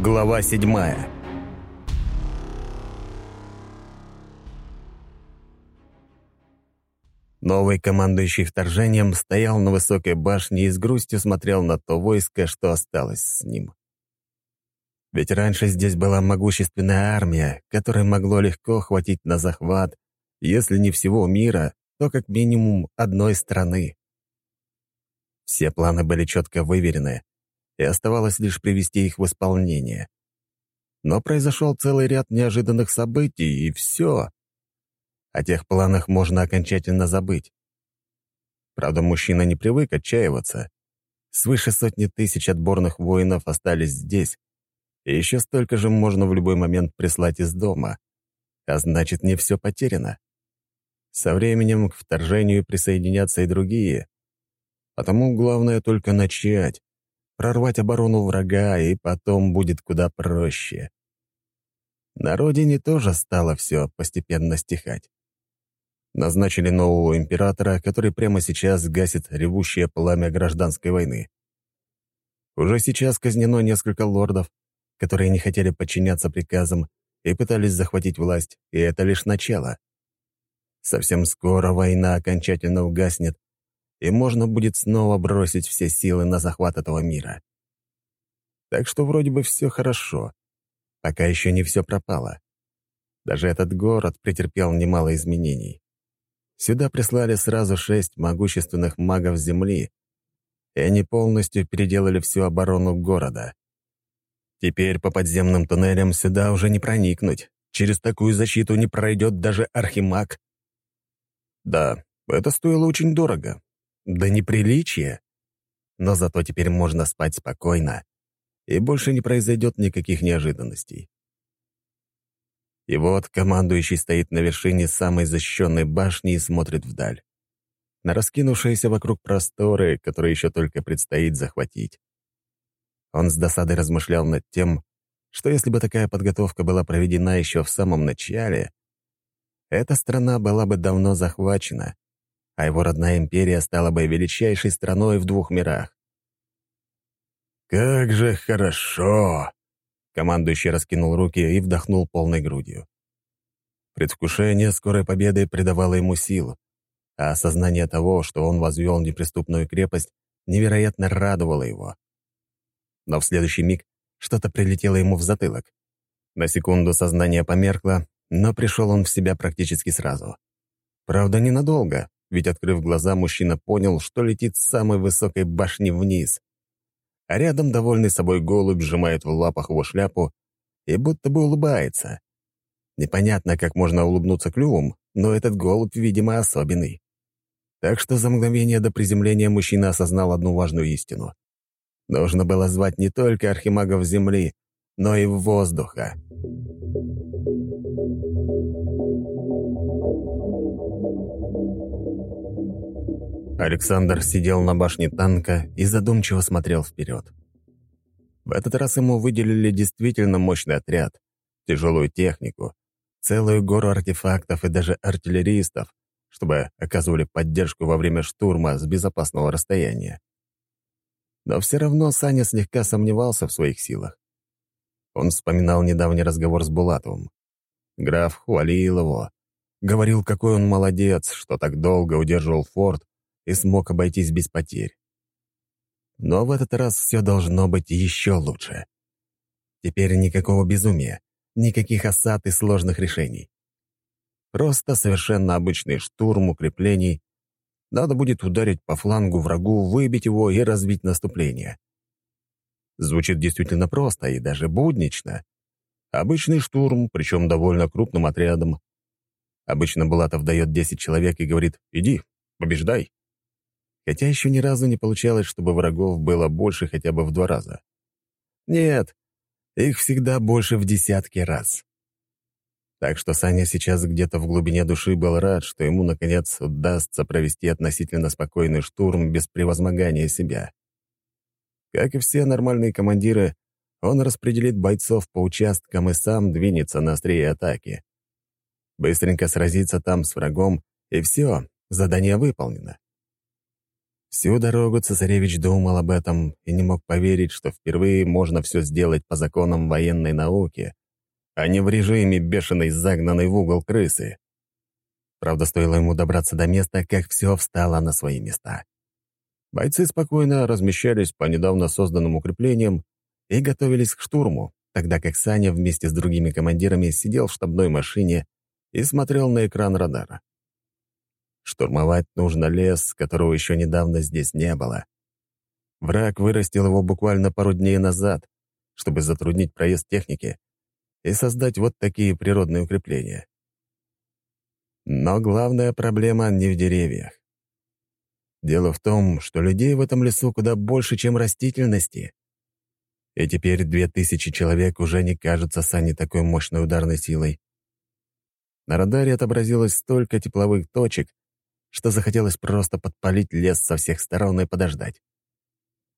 Глава седьмая Новый командующий вторжением стоял на высокой башне и с грустью смотрел на то войско, что осталось с ним. Ведь раньше здесь была могущественная армия, которой могло легко хватить на захват, если не всего мира, то как минимум одной страны. Все планы были четко выверены, и оставалось лишь привести их в исполнение. Но произошел целый ряд неожиданных событий, и все. О тех планах можно окончательно забыть. Правда, мужчина не привык отчаиваться. Свыше сотни тысяч отборных воинов остались здесь, и еще столько же можно в любой момент прислать из дома. А значит, не все потеряно. Со временем к вторжению присоединятся и другие. Потому главное только начать, прорвать оборону врага, и потом будет куда проще. На родине тоже стало все постепенно стихать. Назначили нового императора, который прямо сейчас гасит ревущее пламя гражданской войны. Уже сейчас казнено несколько лордов, которые не хотели подчиняться приказам и пытались захватить власть, и это лишь начало. Совсем скоро война окончательно угаснет, и можно будет снова бросить все силы на захват этого мира. Так что вроде бы все хорошо, пока еще не все пропало. Даже этот город претерпел немало изменений. Сюда прислали сразу шесть могущественных магов Земли, и они полностью переделали всю оборону города. Теперь по подземным туннелям сюда уже не проникнуть. Через такую защиту не пройдет даже архимаг. Да, это стоило очень дорого. Да неприличие. Но зато теперь можно спать спокойно, и больше не произойдет никаких неожиданностей. И вот командующий стоит на вершине самой защищенной башни и смотрит вдаль. На раскинувшиеся вокруг просторы, которые еще только предстоит захватить. Он с досадой размышлял над тем, что если бы такая подготовка была проведена еще в самом начале, эта страна была бы давно захвачена, а его родная империя стала бы величайшей страной в двух мирах. «Как же хорошо!» Командующий раскинул руки и вдохнул полной грудью. Предвкушение скорой победы придавало ему силу, а осознание того, что он возвел неприступную крепость, невероятно радовало его но в следующий миг что-то прилетело ему в затылок. На секунду сознание померкло, но пришел он в себя практически сразу. Правда, ненадолго, ведь, открыв глаза, мужчина понял, что летит с самой высокой башни вниз. А рядом довольный собой голубь сжимает в лапах его шляпу и будто бы улыбается. Непонятно, как можно улыбнуться клювом, но этот голубь, видимо, особенный. Так что за мгновение до приземления мужчина осознал одну важную истину. Нужно было звать не только архимагов Земли, но и воздуха. Александр сидел на башне танка и задумчиво смотрел вперед. В этот раз ему выделили действительно мощный отряд, тяжелую технику, целую гору артефактов и даже артиллеристов, чтобы оказывали поддержку во время штурма с безопасного расстояния. Но все равно Саня слегка сомневался в своих силах. Он вспоминал недавний разговор с Булатовым. Граф хвалил его, говорил, какой он молодец, что так долго удерживал форт и смог обойтись без потерь. Но в этот раз все должно быть еще лучше. Теперь никакого безумия, никаких осад и сложных решений. Просто совершенно обычный штурм укреплений надо будет ударить по флангу врагу, выбить его и развить наступление. Звучит действительно просто и даже буднично. Обычный штурм, причем довольно крупным отрядом. Обычно Булатов дает 10 человек и говорит «иди, побеждай». Хотя еще ни разу не получалось, чтобы врагов было больше хотя бы в два раза. Нет, их всегда больше в десятки раз. Так что Саня сейчас где-то в глубине души был рад, что ему, наконец, удастся провести относительно спокойный штурм без превозмогания себя. Как и все нормальные командиры, он распределит бойцов по участкам и сам двинется на острие атаки. Быстренько сразиться там с врагом, и все, задание выполнено. Всю дорогу цесаревич думал об этом и не мог поверить, что впервые можно все сделать по законам военной науки, а не в режиме бешеной загнанной в угол крысы. Правда, стоило ему добраться до места, как все встало на свои места. Бойцы спокойно размещались по недавно созданным укреплениям и готовились к штурму, тогда как Саня вместе с другими командирами сидел в штабной машине и смотрел на экран радара. Штурмовать нужно лес, которого еще недавно здесь не было. Враг вырастил его буквально пару дней назад, чтобы затруднить проезд техники и создать вот такие природные укрепления. Но главная проблема не в деревьях. Дело в том, что людей в этом лесу куда больше, чем растительности. И теперь две тысячи человек уже не кажутся Сане такой мощной ударной силой. На радаре отобразилось столько тепловых точек, что захотелось просто подпалить лес со всех сторон и подождать.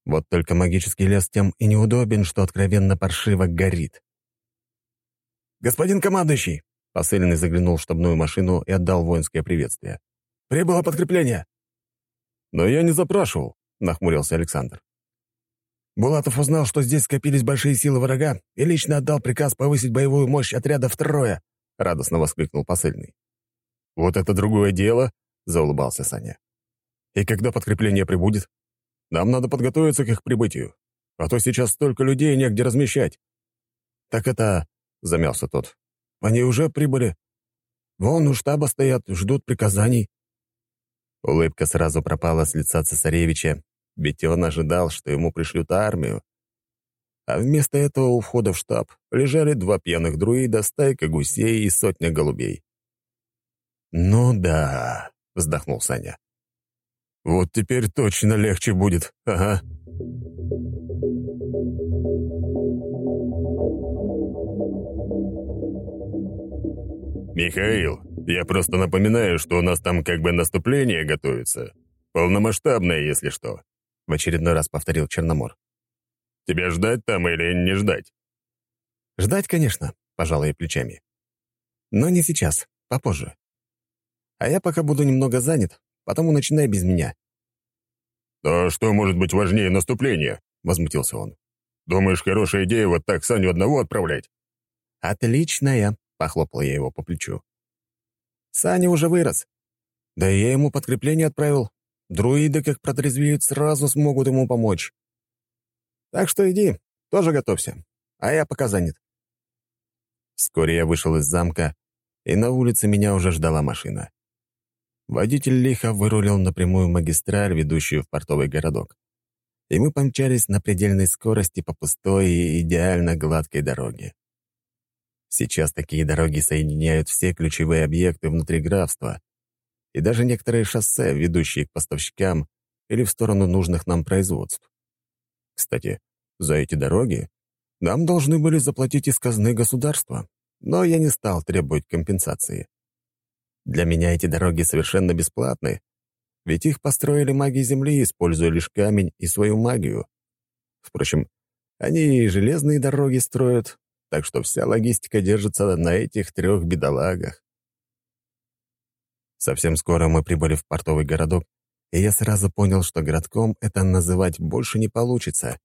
Вот только магический лес тем и неудобен, что откровенно паршиво горит. «Господин командующий!» — посыльный заглянул в штабную машину и отдал воинское приветствие. «Прибыло подкрепление!» «Но я не запрашивал», — нахмурился Александр. Булатов узнал, что здесь скопились большие силы врага, и лично отдал приказ повысить боевую мощь отряда втрое», — радостно воскликнул посыльный. «Вот это другое дело», — заулыбался Саня. «И когда подкрепление прибудет? Нам надо подготовиться к их прибытию, а то сейчас столько людей негде размещать». «Так это...» — замялся тот. «Они уже прибыли. Вон у штаба стоят, ждут приказаний». Улыбка сразу пропала с лица цесаревича, ведь он ожидал, что ему пришлют армию. А вместо этого у входа в штаб лежали два пьяных друида, стайка гусей и сотня голубей. «Ну да», — вздохнул Саня. «Вот теперь точно легче будет, ага». «Михаил, я просто напоминаю, что у нас там как бы наступление готовится. Полномасштабное, если что», — в очередной раз повторил Черномор. «Тебя ждать там или не ждать?» «Ждать, конечно», — пожал я плечами. «Но не сейчас, попозже. А я пока буду немного занят, потому начинай без меня». «А что может быть важнее наступления?» — возмутился он. «Думаешь, хорошая идея вот так Саню одного отправлять?» «Отличная», — похлопал я его по плечу. «Саня уже вырос. Да я ему подкрепление отправил. Друиды, как протрезвеют, сразу смогут ему помочь. Так что иди, тоже готовься. А я пока занят». Вскоре я вышел из замка, и на улице меня уже ждала машина. Водитель лихо вырулил напрямую магистраль, ведущую в портовый городок. И мы помчались на предельной скорости по пустой и идеально гладкой дороге. Сейчас такие дороги соединяют все ключевые объекты внутри графства и даже некоторые шоссе, ведущие к поставщикам или в сторону нужных нам производств. Кстати, за эти дороги нам должны были заплатить из казны государства, но я не стал требовать компенсации. Для меня эти дороги совершенно бесплатны, ведь их построили маги Земли, используя лишь камень и свою магию. Впрочем, они и железные дороги строят, так что вся логистика держится на этих трех бедолагах. Совсем скоро мы прибыли в портовый городок, и я сразу понял, что городком это называть больше не получится.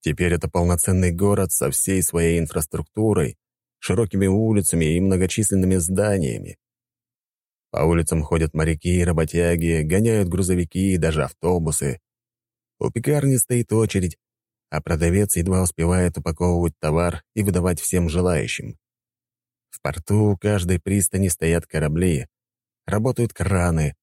Теперь это полноценный город со всей своей инфраструктурой, широкими улицами и многочисленными зданиями. По улицам ходят моряки и работяги, гоняют грузовики и даже автобусы. У пекарни стоит очередь, а продавец едва успевает упаковывать товар и выдавать всем желающим. В порту у каждой пристани стоят корабли, работают краны,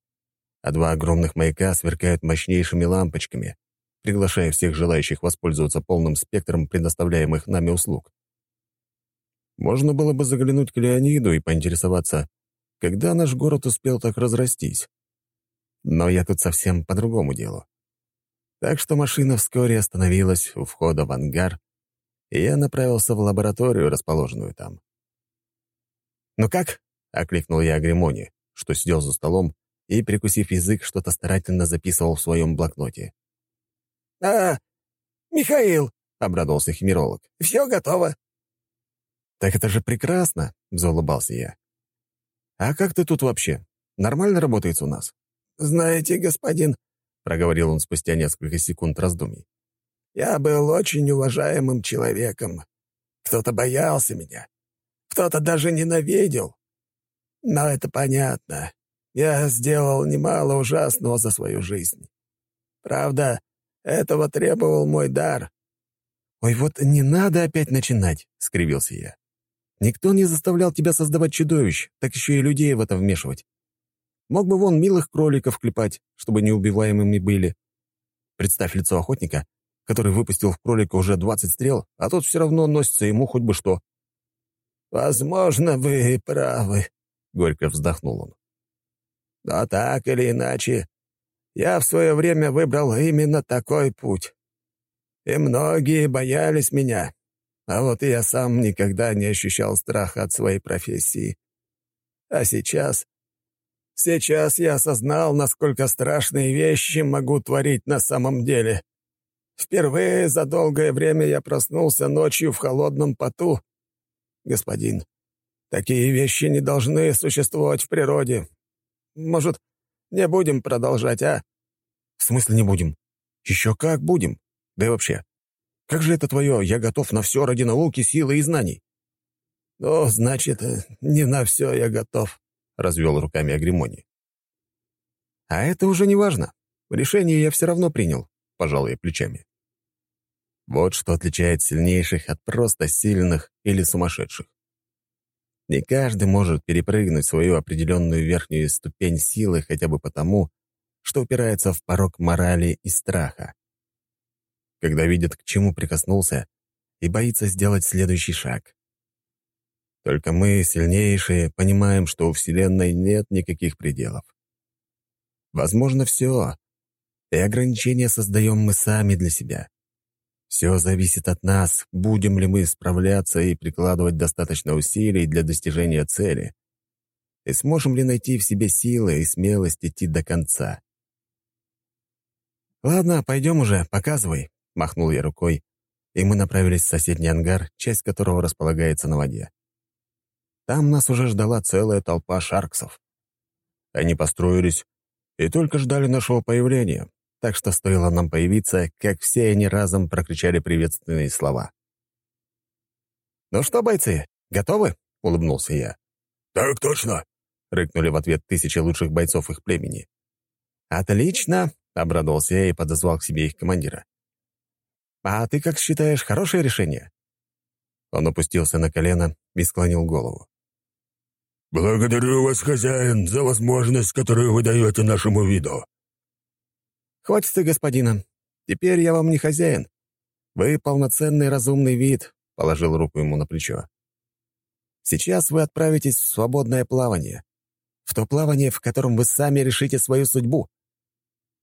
а два огромных маяка сверкают мощнейшими лампочками, приглашая всех желающих воспользоваться полным спектром предоставляемых нами услуг. Можно было бы заглянуть к Леониду и поинтересоваться, когда наш город успел так разрастись? Но я тут совсем по другому делу. Так что машина вскоре остановилась у входа в ангар, и я направился в лабораторию, расположенную там. «Ну как?» — окликнул я Агримони, что сидел за столом и, прикусив язык, что-то старательно записывал в своем блокноте. «А, Михаил!» — обрадовался химеролог. «Все готово». «Так это же прекрасно!» — заулыбался я. «А как ты тут вообще? Нормально работает у нас?» «Знаете, господин, — проговорил он спустя несколько секунд раздумий. «Я был очень уважаемым человеком. Кто-то боялся меня, кто-то даже ненавидел. Но это понятно. Я сделал немало ужасного за свою жизнь. Правда, этого требовал мой дар». «Ой, вот не надо опять начинать», — скривился я. «Никто не заставлял тебя создавать чудовищ, так еще и людей в это вмешивать. Мог бы вон милых кроликов клепать, чтобы неубиваемыми были. Представь лицо охотника, который выпустил в кролика уже двадцать стрел, а тот все равно носится ему хоть бы что». «Возможно, вы правы», — горько вздохнул он. «Но так или иначе, я в свое время выбрал именно такой путь. И многие боялись меня, а вот я сам никогда не ощущал страха от своей профессии. А сейчас... Сейчас я осознал, насколько страшные вещи могу творить на самом деле. Впервые за долгое время я проснулся ночью в холодном поту. Господин, такие вещи не должны существовать в природе. Может, не будем продолжать, а? В смысле не будем? Еще как будем. Да и вообще, как же это твое «я готов на все ради науки, силы и знаний»?» «Ну, значит, не на все я готов», — развел руками Агримони. «А это уже не важно. Решение я все равно принял», — пожал я плечами. Вот что отличает сильнейших от просто сильных или сумасшедших. Не каждый может перепрыгнуть свою определенную верхнюю ступень силы хотя бы потому, что упирается в порог морали и страха. Когда видит, к чему прикоснулся, и боится сделать следующий шаг. Только мы, сильнейшие, понимаем, что у Вселенной нет никаких пределов. Возможно, все, и ограничения создаем мы сами для себя. Все зависит от нас, будем ли мы справляться и прикладывать достаточно усилий для достижения цели, и сможем ли найти в себе силы и смелость идти до конца. «Ладно, пойдем уже, показывай», — махнул я рукой, и мы направились в соседний ангар, часть которого располагается на воде. Там нас уже ждала целая толпа шарксов. Они построились и только ждали нашего появления, так что стоило нам появиться, как все они разом прокричали приветственные слова. «Ну что, бойцы, готовы?» — улыбнулся я. «Так точно!» — рыкнули в ответ тысячи лучших бойцов их племени. «Отлично!» — обрадовался я и подозвал к себе их командира. «А ты как считаешь, хорошее решение?» Он опустился на колено и склонил голову. «Благодарю вас, хозяин, за возможность, которую вы даете нашему виду. «Хватит ты, господина. Теперь я вам не хозяин. Вы полноценный разумный вид», — положил руку ему на плечо. «Сейчас вы отправитесь в свободное плавание. В то плавание, в котором вы сами решите свою судьбу.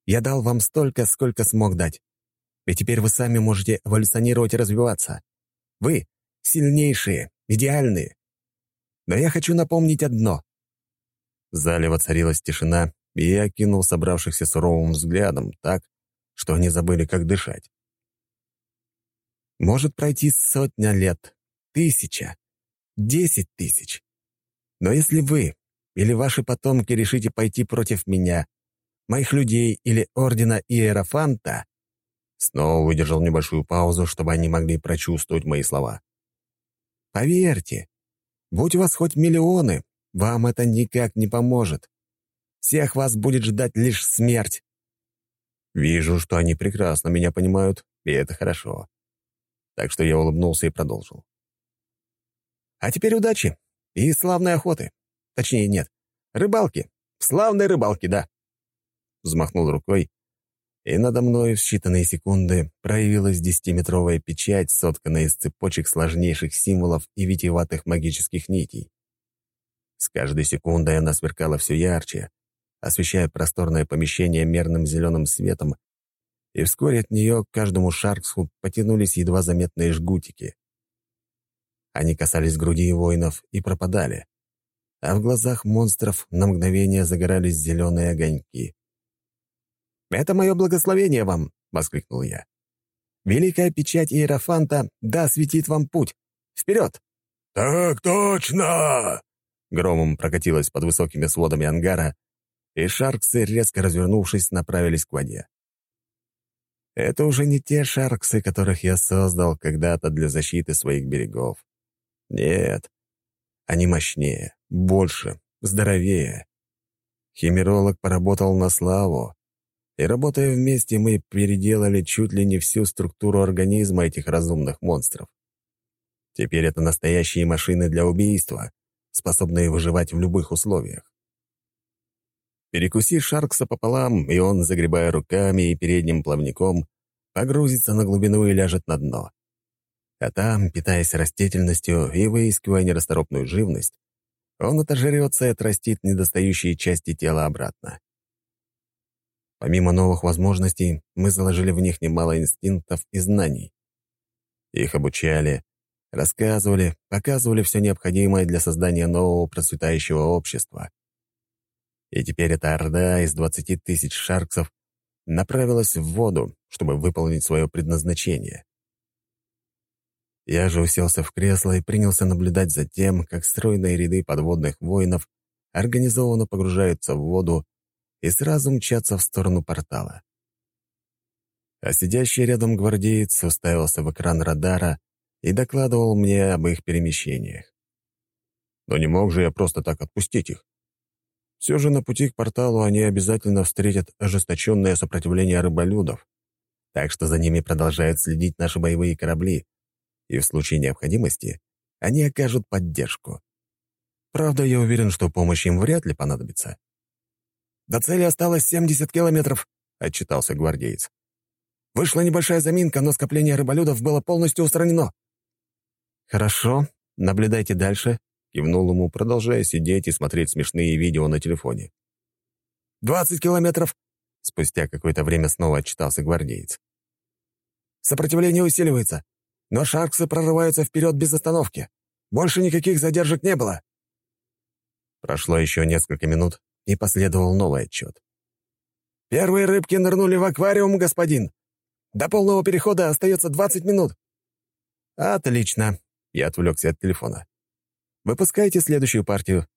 Я дал вам столько, сколько смог дать. И теперь вы сами можете эволюционировать и развиваться. Вы — сильнейшие, идеальные. Но я хочу напомнить одно». В зале воцарилась тишина, и я окинул собравшихся суровым взглядом так, что они забыли, как дышать. Может пройти сотня лет, тысяча, десять тысяч. Но если вы или ваши потомки решите пойти против меня, моих людей или Ордена Иерофанта, снова выдержал небольшую паузу, чтобы они могли прочувствовать мои слова. Поверьте, будь у вас хоть миллионы, вам это никак не поможет. Всех вас будет ждать лишь смерть. Вижу, что они прекрасно меня понимают, и это хорошо. Так что я улыбнулся и продолжил. А теперь удачи и славной охоты. Точнее, нет, рыбалки. Славной рыбалки, да. Взмахнул рукой, и надо мной в считанные секунды проявилась десятиметровая печать, сотканная из цепочек сложнейших символов и витиеватых магических нитей. С каждой секундой она сверкала все ярче, освещая просторное помещение мерным зеленым светом, и вскоре от нее к каждому шарксу потянулись едва заметные жгутики. Они касались груди воинов и пропадали, а в глазах монстров на мгновение загорались зеленые огоньки. «Это мое благословение вам!» — воскликнул я. «Великая печать Иерофанта да светит вам путь! Вперед!» «Так точно!» Громом прокатилось под высокими сводами ангара, и шарксы, резко развернувшись, направились к воде. Это уже не те шарксы, которых я создал когда-то для защиты своих берегов. Нет, они мощнее, больше, здоровее. Химеролог поработал на славу, и, работая вместе, мы переделали чуть ли не всю структуру организма этих разумных монстров. Теперь это настоящие машины для убийства, способные выживать в любых условиях. Перекуси Шаркса пополам, и он, загребая руками и передним плавником, погрузится на глубину и ляжет на дно. А там, питаясь растительностью и выискивая нерасторопную живность, он отожрется и отрастит недостающие части тела обратно. Помимо новых возможностей, мы заложили в них немало инстинктов и знаний. Их обучали, рассказывали, показывали все необходимое для создания нового процветающего общества. И теперь эта орда из 20 тысяч шарксов направилась в воду, чтобы выполнить свое предназначение. Я же уселся в кресло и принялся наблюдать за тем, как стройные ряды подводных воинов организованно погружаются в воду и сразу мчатся в сторону портала. А сидящий рядом гвардеец уставился в экран радара и докладывал мне об их перемещениях. Но не мог же я просто так отпустить их. Все же на пути к порталу они обязательно встретят ожесточенное сопротивление рыболюдов, так что за ними продолжают следить наши боевые корабли, и в случае необходимости они окажут поддержку. Правда, я уверен, что помощь им вряд ли понадобится. «До цели осталось 70 километров», — отчитался гвардеец. «Вышла небольшая заминка, но скопление рыболюдов было полностью устранено». «Хорошо, наблюдайте дальше», — кивнул ему, продолжая сидеть и смотреть смешные видео на телефоне. «Двадцать километров», — спустя какое-то время снова отчитался гвардеец. «Сопротивление усиливается. Но шарксы прорываются вперед без остановки. Больше никаких задержек не было. Прошло еще несколько минут, и последовал новый отчет. «Первые рыбки нырнули в аквариум, господин. До полного перехода остается 20 минут». «Отлично», — я отвлекся от телефона. «Выпускайте следующую партию».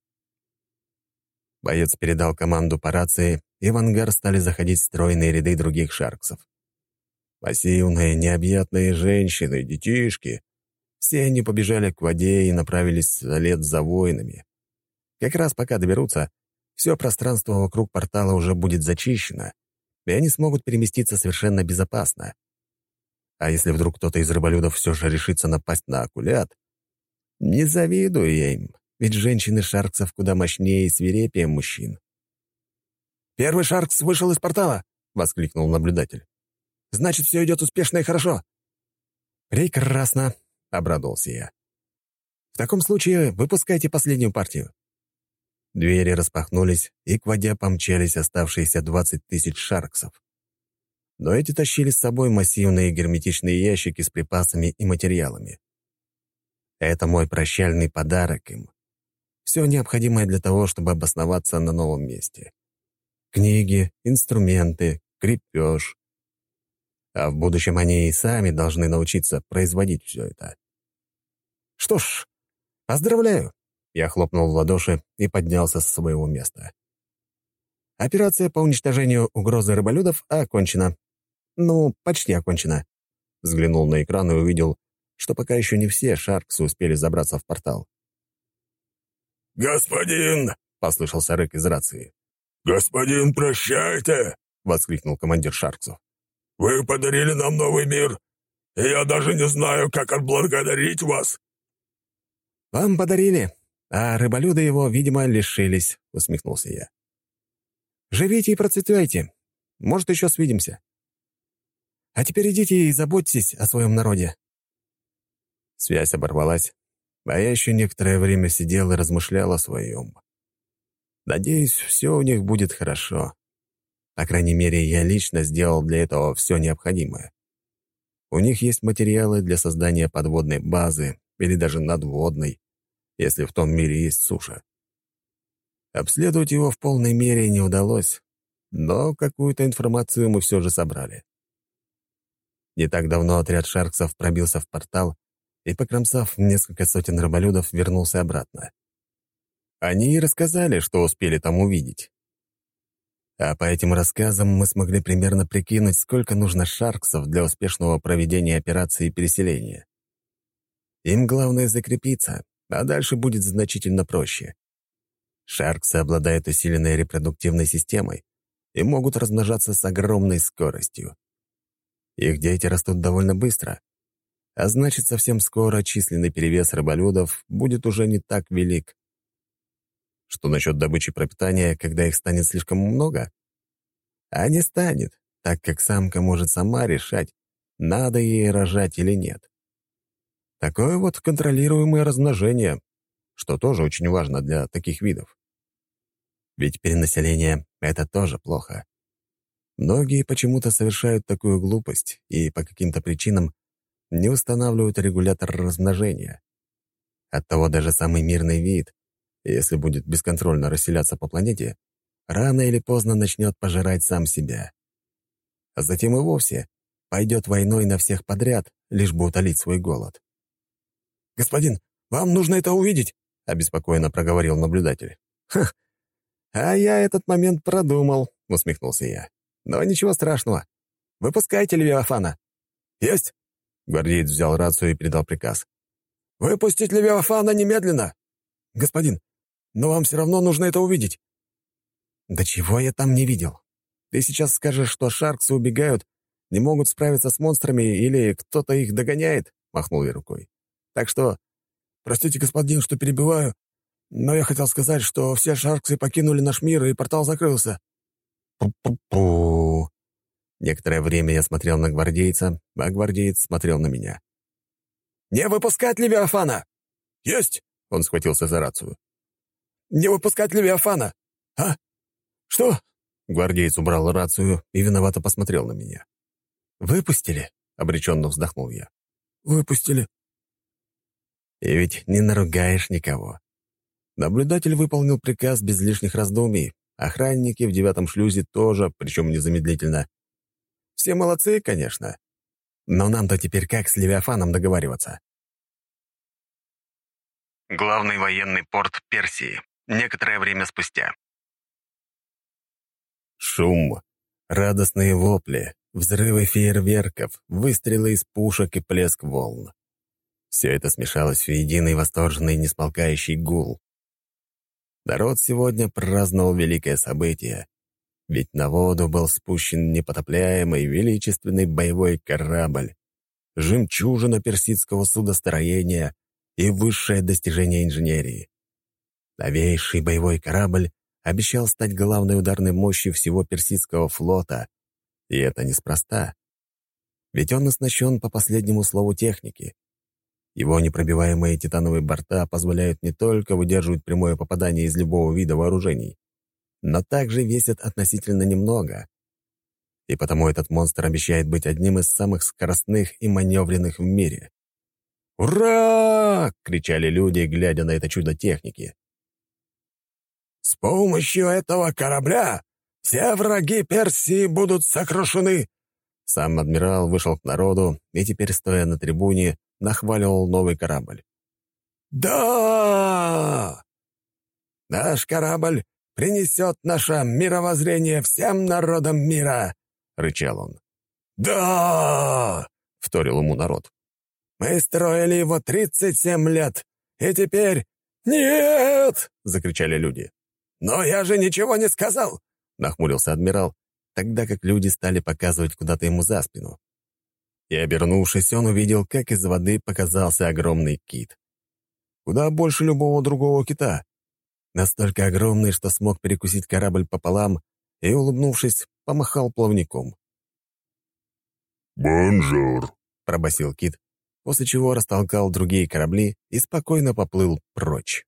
Боец передал команду по рации, и в ангар стали заходить стройные ряды других шарксов. Массивные, необъятные женщины, детишки. Все они побежали к воде и направились вслед за воинами. Как раз пока доберутся, все пространство вокруг портала уже будет зачищено, и они смогут переместиться совершенно безопасно. А если вдруг кто-то из рыболюдов все же решится напасть на акулят, не завидую я им, ведь женщины шарксов куда мощнее и свирепее мужчин. «Первый шаркс вышел из портала!» — воскликнул наблюдатель. Значит, все идет успешно и хорошо». «Прекрасно», — обрадовался я. «В таком случае выпускайте последнюю партию». Двери распахнулись, и к воде помчались оставшиеся двадцать тысяч шарксов. Но эти тащили с собой массивные герметичные ящики с припасами и материалами. Это мой прощальный подарок им. Все необходимое для того, чтобы обосноваться на новом месте. Книги, инструменты, крепеж, а в будущем они и сами должны научиться производить все это. «Что ж, поздравляю!» Я хлопнул в ладоши и поднялся с своего места. Операция по уничтожению угрозы рыболюдов окончена. Ну, почти окончена. Взглянул на экран и увидел, что пока еще не все Шарксы успели забраться в портал. «Господин!» — послышался рык из рации. «Господин, прощайте!» — воскликнул командир Шарксов. Вы подарили нам новый мир, и я даже не знаю, как отблагодарить вас». «Вам подарили, а рыболюды его, видимо, лишились», — усмехнулся я. «Живите и процветайте. Может, еще свидимся. А теперь идите и заботьтесь о своем народе». Связь оборвалась, а я еще некоторое время сидел и размышлял о своем. Надеюсь, все у них будет хорошо. По крайней мере, я лично сделал для этого все необходимое. У них есть материалы для создания подводной базы или даже надводной, если в том мире есть суша. Обследовать его в полной мере не удалось, но какую-то информацию мы все же собрали. Не так давно отряд шарксов пробился в портал и, покромсав несколько сотен рыболюдов, вернулся обратно. Они и рассказали, что успели там увидеть. А по этим рассказам мы смогли примерно прикинуть, сколько нужно шарксов для успешного проведения операции переселения. Им главное закрепиться, а дальше будет значительно проще. Шарксы обладают усиленной репродуктивной системой и могут размножаться с огромной скоростью. Их дети растут довольно быстро, а значит, совсем скоро численный перевес рыболюдов будет уже не так велик. Что насчет добычи пропитания, когда их станет слишком много? А не станет, так как самка может сама решать, надо ей рожать или нет. Такое вот контролируемое размножение, что тоже очень важно для таких видов. Ведь перенаселение — это тоже плохо. Многие почему-то совершают такую глупость и по каким-то причинам не устанавливают регулятор размножения. Оттого даже самый мирный вид, если будет бесконтрольно расселяться по планете, рано или поздно начнет пожирать сам себя. А затем и вовсе пойдет войной на всех подряд, лишь бы утолить свой голод. «Господин, вам нужно это увидеть», — обеспокоенно проговорил наблюдатель. «Ха! А я этот момент продумал», — усмехнулся я. «Но ничего страшного. Выпускайте Левиафана». «Есть!» Гвардеец взял рацию и передал приказ. «Выпустить Левиафана немедленно!» «Господин, но вам все равно нужно это увидеть». «Да чего я там не видел? Ты сейчас скажешь, что шарксы убегают, не могут справиться с монстрами или кто-то их догоняет?» — махнул я рукой. «Так что...» «Простите, господин, что перебиваю, но я хотел сказать, что все шарксы покинули наш мир, и портал закрылся». «Пу-пу-пу...» Некоторое время я смотрел на гвардейца, а гвардеец смотрел на меня. «Не выпускать Левиафана!» «Есть!» — он схватился за рацию. «Не выпускать Левиафана!» «А? Что?» Гвардеец убрал рацию и виновато посмотрел на меня. «Выпустили?» — обреченно вздохнул я. «Выпустили». И ведь не наругаешь никого. Наблюдатель выполнил приказ без лишних раздумий. Охранники в девятом шлюзе тоже, причем незамедлительно. Все молодцы, конечно. Но нам-то теперь как с Левиафаном договариваться? Главный военный порт Персии. Некоторое время спустя. Шум, радостные вопли, взрывы фейерверков, выстрелы из пушек и плеск волн. Все это смешалось в единый восторженный несмолкающий гул. Народ сегодня праздновал великое событие, ведь на воду был спущен непотопляемый величественный боевой корабль, жемчужина персидского судостроения и высшее достижение инженерии. Новейший боевой корабль обещал стать главной ударной мощью всего персидского флота, и это неспроста. Ведь он оснащен по последнему слову техники. Его непробиваемые титановые борта позволяют не только выдерживать прямое попадание из любого вида вооружений, но также весят относительно немного. И потому этот монстр обещает быть одним из самых скоростных и маневренных в мире. «Ура!» — кричали люди, глядя на это чудо техники. «С помощью этого корабля все враги Персии будут сокрушены!» Сам адмирал вышел к народу и теперь, стоя на трибуне, нахваливал новый корабль. «Да! Наш корабль принесет наше мировоззрение всем народам мира!» — рычал он. «Да!» — вторил ему народ. «Мы строили его тридцать семь лет, и теперь...» «Нет!» — закричали люди. «Но я же ничего не сказал!» — нахмурился адмирал, тогда как люди стали показывать куда-то ему за спину. И, обернувшись, он увидел, как из воды показался огромный кит. Куда больше любого другого кита настолько огромный, что смог перекусить корабль пополам и, улыбнувшись, помахал плавником. «Бонжур», — пробасил кит, после чего растолкал другие корабли и спокойно поплыл прочь.